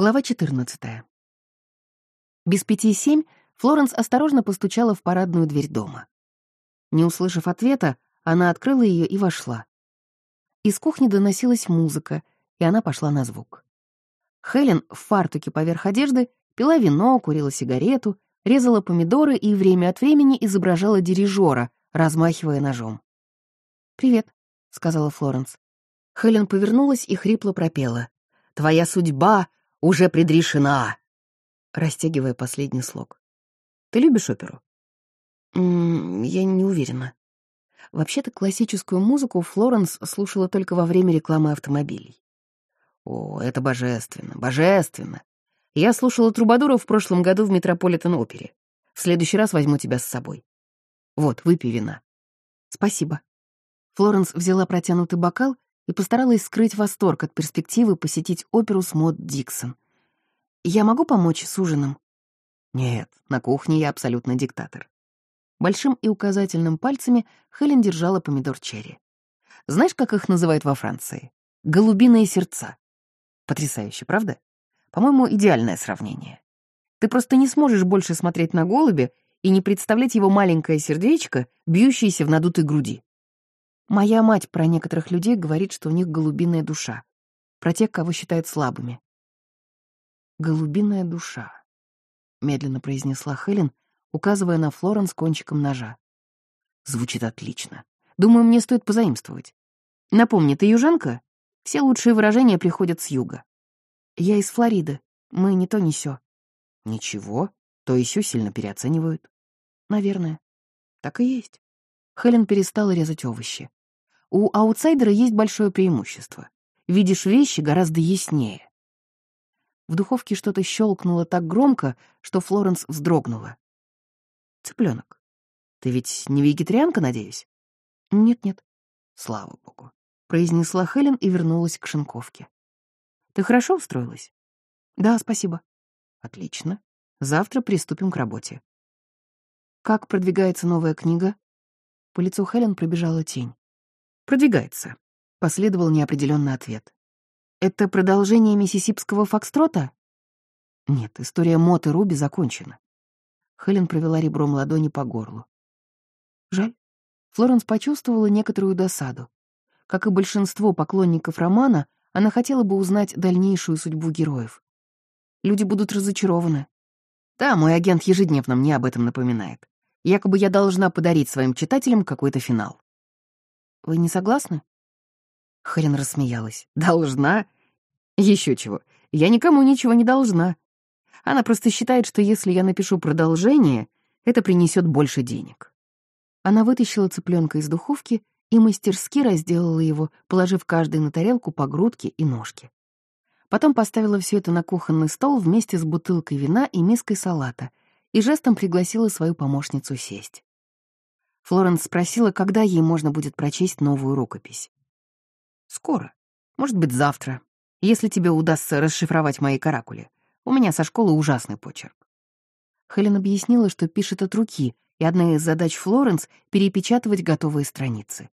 Глава 14. Без пяти семь Флоренс осторожно постучала в парадную дверь дома. Не услышав ответа, она открыла ее и вошла. Из кухни доносилась музыка, и она пошла на звук. Хелен в фартуке поверх одежды пила вино, курила сигарету, резала помидоры и время от времени изображала дирижера, размахивая ножом. «Привет», — сказала Флоренс. Хелен повернулась и хрипло пропела. «Твоя судьба уже предрешена!» Растягивая последний слог. «Ты любишь оперу?» М -м, «Я не уверена». Вообще-то классическую музыку Флоренс слушала только во время рекламы автомобилей. «О, это божественно, божественно! Я слушала Трубадура в прошлом году в Метрополитен-опере. В следующий раз возьму тебя с собой. Вот, выпей вина». «Спасибо». Флоренс взяла протянутый бокал и постаралась скрыть восторг от перспективы посетить оперу с Мод Диксон. «Я могу помочь с ужином?» «Нет, на кухне я абсолютно диктатор». Большим и указательным пальцами Хелен держала помидор черри. Знаешь, как их называют во Франции? Голубиные сердца. Потрясающе, правда? По-моему, идеальное сравнение. Ты просто не сможешь больше смотреть на голубя и не представлять его маленькое сердечко, бьющееся в надутой груди. Моя мать про некоторых людей говорит, что у них голубиная душа. Про тех, кого считают слабыми. «Голубиная душа», — медленно произнесла Хелен, указывая на Флоренс кончиком ножа. Звучит отлично. Думаю, мне стоит позаимствовать. Напомни, ты южанка? Все лучшие выражения приходят с юга. Я из Флориды. Мы не то, не сё. Ничего, то и сё сильно переоценивают. Наверное. Так и есть. Хелен перестала резать овощи. У аутсайдера есть большое преимущество. Видишь вещи гораздо яснее. В духовке что-то щелкнуло так громко, что Флоренс вздрогнула. Цыпленок. Ты ведь не вегетарианка, надеюсь? Нет-нет. Слава богу. Произнесла Хелен и вернулась к шинковке. Ты хорошо устроилась? Да, спасибо. Отлично. Завтра приступим к работе. Как продвигается новая книга? По лицу Хелен пробежала тень. «Продвигается», — последовал неопределенный ответ. «Это продолжение миссисипского фокстрота?» «Нет, история Мот и Руби закончена». Хелен провела ребром ладони по горлу. «Жаль». Флоренс почувствовала некоторую досаду. Как и большинство поклонников романа, она хотела бы узнать дальнейшую судьбу героев. Люди будут разочарованы. Да, мой агент ежедневно мне об этом напоминает. Якобы я должна подарить своим читателям какой-то финал. Вы не согласны?» Хелен рассмеялась. «Должна? Еще чего. Я никому ничего не должна. Она просто считает, что если я напишу продолжение, это принесет больше денег». Она вытащила цыпленка из духовки и мастерски разделала его, положив каждый на тарелку по грудке и ножке. Потом поставила все это на кухонный стол вместе с бутылкой вина и миской салата и жестом пригласила свою помощницу сесть. Флоренс спросила, когда ей можно будет прочесть новую рукопись. «Скоро. Может быть, завтра. Если тебе удастся расшифровать мои каракули. У меня со школы ужасный почерк». Хелен объяснила, что пишет от руки, и одна из задач Флоренс — перепечатывать готовые страницы.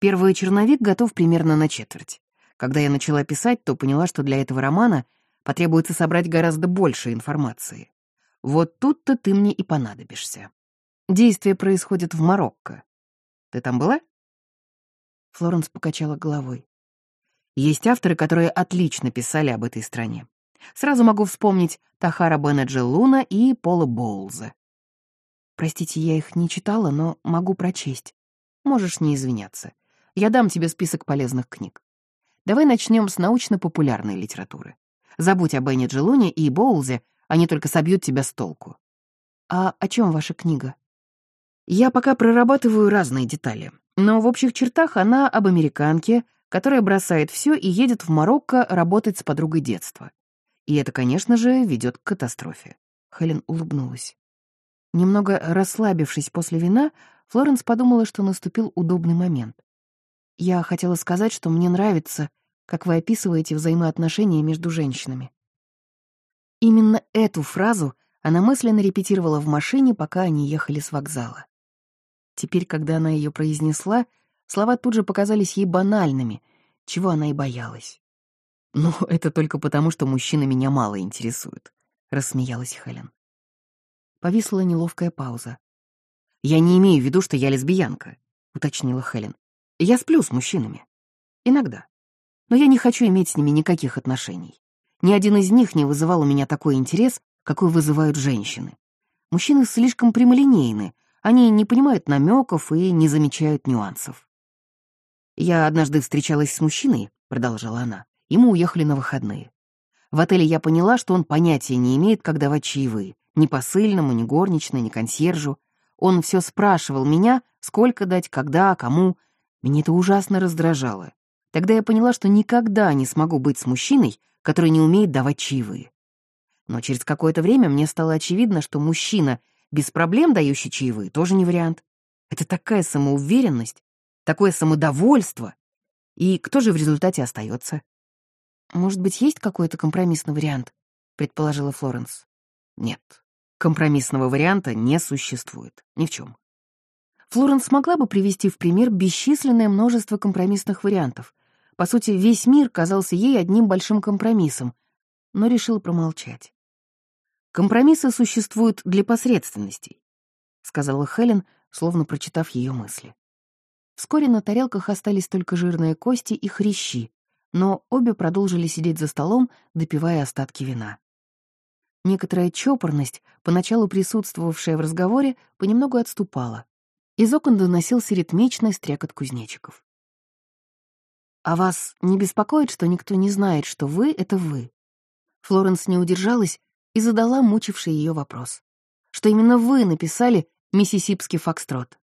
Первый черновик готов примерно на четверть. Когда я начала писать, то поняла, что для этого романа потребуется собрать гораздо больше информации. Вот тут-то ты мне и понадобишься. Действие происходит в Марокко. Ты там была?» Флоренс покачала головой. Есть авторы, которые отлично писали об этой стране. Сразу могу вспомнить Тахара Бенеджа Луна и Пола Боулза. Простите, я их не читала, но могу прочесть. Можешь не извиняться. Я дам тебе список полезных книг. Давай начнем с научно-популярной литературы. Забудь о Беннедже Луне и Боулзе, они только собьют тебя с толку. А о чем ваша книга? Я пока прорабатываю разные детали, но в общих чертах она об американке, которая бросает все и едет в Марокко работать с подругой детства. И это, конечно же, ведет к катастрофе. Хелен улыбнулась. Немного расслабившись после вина, Флоренс подумала, что наступил удобный момент. Я хотела сказать, что мне нравится, как вы описываете взаимоотношения между женщинами. Именно эту фразу она мысленно репетировала в машине, пока они ехали с вокзала. Теперь, когда она ее произнесла, слова тут же показались ей банальными, чего она и боялась. «Ну, это только потому, что мужчины меня мало интересуют», — рассмеялась Хелен. Повисла неловкая пауза. «Я не имею в виду, что я лесбиянка», — уточнила Хелен. «Я сплю с мужчинами. Иногда. Но я не хочу иметь с ними никаких отношений. Ни один из них не вызывал у меня такой интерес, какой вызывают женщины. Мужчины слишком прямолинейны, они не понимают намеков и не замечают нюансов. «Я однажды встречалась с мужчиной», — продолжала она, — «и уехали на выходные. В отеле я поняла, что он понятия не имеет, как давать чаевые. Ни посыльному, ни горничной, ни консьержу. Он все спрашивал меня, сколько дать, когда, кому. Меня это ужасно раздражало. Тогда я поняла, что никогда не смогу быть с мужчиной, который не умеет давать чаевые. Но через какое-то время мне стало очевидно, что мужчина, без проблем дающий чаевые, тоже не вариант. Это такая самоуверенность, такое самодовольство. И кто же в результате остается? «Может быть, есть какой-то компромиссный вариант?» — предположила Флоренс. «Нет, компромиссного варианта не существует. Ни в чем. Флоренс смогла бы привести в пример бесчисленное множество компромиссных вариантов. По сути, весь мир казался ей одним большим компромиссом, но решила промолчать. «Компромиссы существуют для посредственностей», — сказала Хелен, словно прочитав ее мысли. Вскоре на тарелках остались только жирные кости и хрящи, но обе продолжили сидеть за столом, допивая остатки вина. Некоторая чопорность, поначалу присутствовавшая в разговоре, понемногу отступала. Из окон доносился ритмичный стрекот кузнечиков. «А вас не беспокоит, что никто не знает, что вы — это вы?» Флоренс не удержалась и задала мучивший ее вопрос. «Что именно вы написали «Миссисипский фокстрот»?»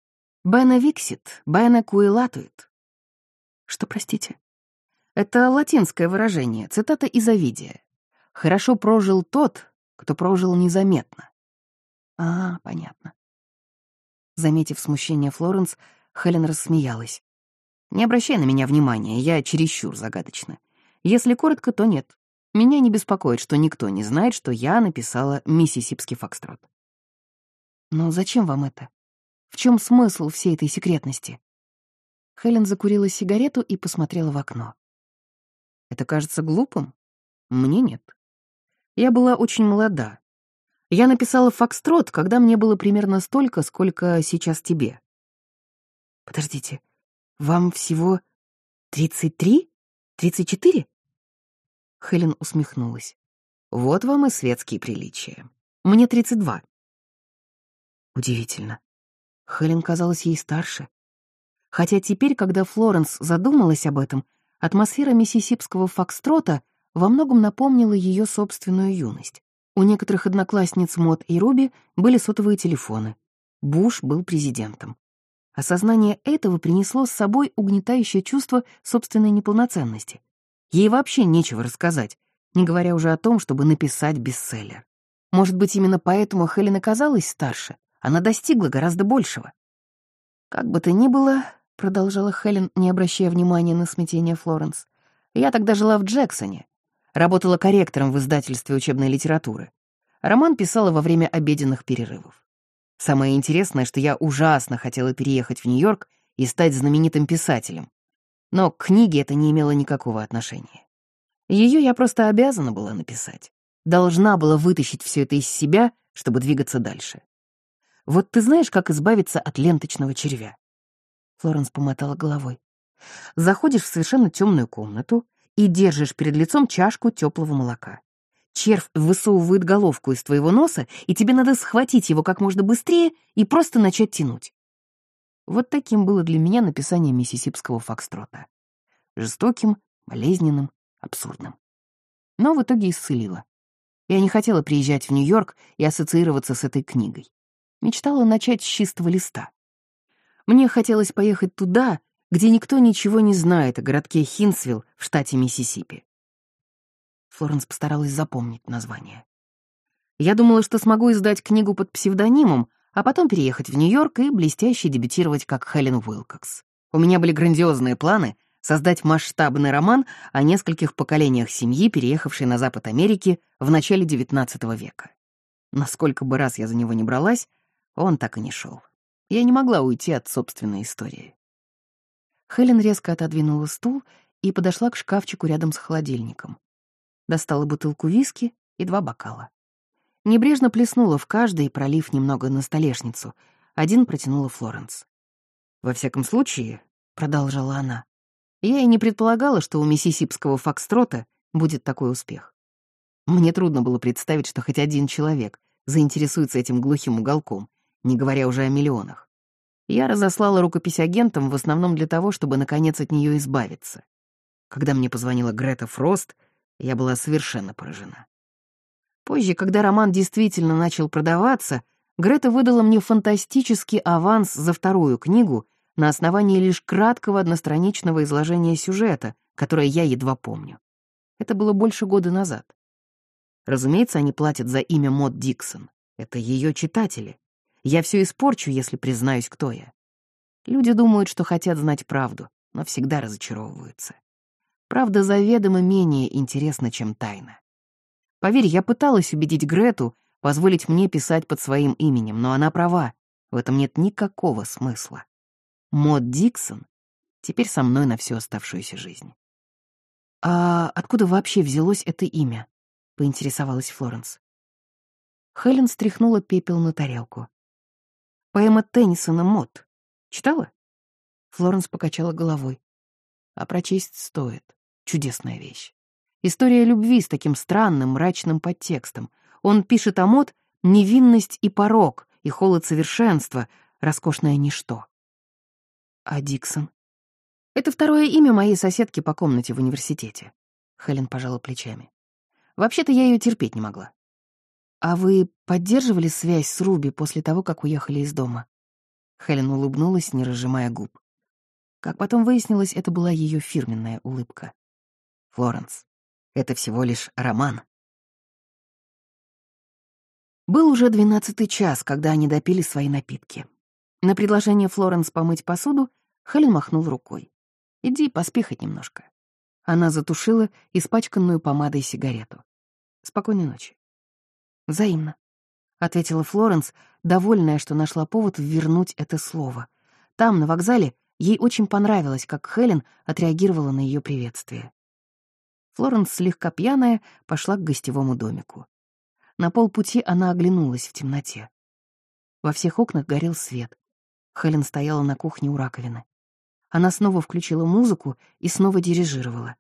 «Бена виксит, Бена куэлатует». «Что, простите?» Это латинское выражение, цитата из Овидия. «Хорошо прожил тот, кто прожил незаметно». А, понятно. Заметив смущение Флоренс, Хелен рассмеялась. «Не обращай на меня внимания, я чересчур загадочна. Если коротко, то нет. Меня не беспокоит, что никто не знает, что я написала «Миссисипский фокстрот». Но зачем вам это? В чем смысл всей этой секретности? Хелен закурила сигарету и посмотрела в окно. Это кажется глупым? Мне нет. Я была очень молода. Я написала «Фокстрот», когда мне было примерно столько, сколько сейчас тебе. Подождите, вам всего 33? 34? Хелен усмехнулась. Вот вам и светские приличия. Мне 32. Удивительно. Хелен казалась ей старше. Хотя теперь, когда Флоренс задумалась об этом, Атмосфера миссисипского фокстрота во многом напомнила ее собственную юность. У некоторых одноклассниц Мод и Руби были сотовые телефоны. Буш был президентом. Осознание этого принесло с собой угнетающее чувство собственной неполноценности. Ей вообще нечего рассказать, не говоря уже о том, чтобы написать бестселлер. Может быть, именно поэтому Хелен оказалась старше, она достигла гораздо большего. Как бы то ни было, — продолжала Хелен, не обращая внимания на смятение Флоренс. «Я тогда жила в Джексоне. Работала корректором в издательстве учебной литературы. Роман писала во время обеденных перерывов. Самое интересное, что я ужасно хотела переехать в Нью-Йорк и стать знаменитым писателем. Но к книге это не имело никакого отношения. Ее я просто обязана была написать. Должна была вытащить все это из себя, чтобы двигаться дальше. Вот ты знаешь, как избавиться от ленточного червя? Флоренс помотала головой. Заходишь в совершенно темную комнату и держишь перед лицом чашку теплого молока. Червь высовывает головку из твоего носа, и тебе надо схватить его как можно быстрее и просто начать тянуть. Вот таким было для меня написание миссисипского фокстрота. Жестоким, болезненным, абсурдным. Но в итоге исцелила. Я не хотела приезжать в Нью-Йорк и ассоциироваться с этой книгой. Мечтала начать с чистого листа. Мне хотелось поехать туда, где никто ничего не знает о городке Хинсвилл в штате Миссисипи. Флоренс постаралась запомнить название. Я думала, что смогу издать книгу под псевдонимом, а потом переехать в Нью-Йорк и блестяще дебютировать как Хелен Уилкокс. У меня были грандиозные планы создать масштабный роман о нескольких поколениях семьи, переехавшей на Запад Америки в начале XIX века. Насколько бы раз я за него не бралась, он так и не шел. Я не могла уйти от собственной истории. Хелен резко отодвинула стул и подошла к шкафчику рядом с холодильником. достала бутылку виски и два бокала. Небрежно плеснула в каждый, пролив немного на столешницу. Один протянула Флоренс. «Во всяком случае», — продолжала она, «я и не предполагала, что у миссисипского фокстрота будет такой успех. Мне трудно было представить, что хоть один человек заинтересуется этим глухим уголком, не говоря уже о миллионах. Я разослала рукопись агентам в основном для того, чтобы, наконец, от нее избавиться. Когда мне позвонила Грета Фрост, я была совершенно поражена. Позже, когда роман действительно начал продаваться, Грета выдала мне фантастический аванс за вторую книгу на основании лишь краткого одностраничного изложения сюжета, которое я едва помню. Это было больше года назад. Разумеется, они платят за имя Мод Диксон. Это ее читатели. Я все испорчу, если признаюсь, кто я. Люди думают, что хотят знать правду, но всегда разочаровываются. Правда заведомо менее интересна, чем тайна. Поверь, я пыталась убедить Грету позволить мне писать под своим именем, но она права, в этом нет никакого смысла. Мод Диксон теперь со мной на всю оставшуюся жизнь. «А откуда вообще взялось это имя?» — поинтересовалась Флоренс. Хелен стряхнула пепел на тарелку. «Поэма Теннисона «Мод». Читала?» Флоренс покачала головой. «А прочесть стоит. Чудесная вещь. История любви с таким странным, мрачным подтекстом. Он пишет о мод невинность и порог, и холод совершенства, роскошное ничто. А Диксон? Это второе имя моей соседки по комнате в университете. Хелен пожала плечами. Вообще-то я ее терпеть не могла. А вы поддерживали связь с Руби после того, как уехали из дома? Хелен улыбнулась, не разжимая губ. Как потом выяснилось, это была ее фирменная улыбка. Флоренс, это всего лишь роман. Был уже двенадцатый час, когда они допили свои напитки. На предложение Флоренс помыть посуду Хелен махнул рукой. «Иди, поспи хоть немножко». Она затушила испачканную помадой сигарету. «Спокойной ночи». «Взаимно», — ответила Флоренс, довольная, что нашла повод вернуть это слово. Там, на вокзале, ей очень понравилось, как Хелен отреагировала на ее приветствие. Флоренс, слегка пьяная, пошла к гостевому домику. На полпути она оглянулась в темноте. Во всех окнах горел свет. Хелен стояла на кухне у раковины. Она снова включила музыку и снова дирижировала.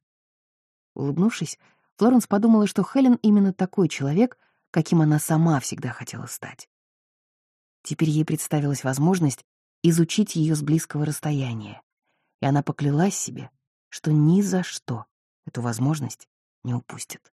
Улыбнувшись, Флоренс подумала, что Хелен именно такой человек, каким она сама всегда хотела стать. Теперь ей представилась возможность изучить ее с близкого расстояния, и она поклялась себе, что ни за что эту возможность не упустит.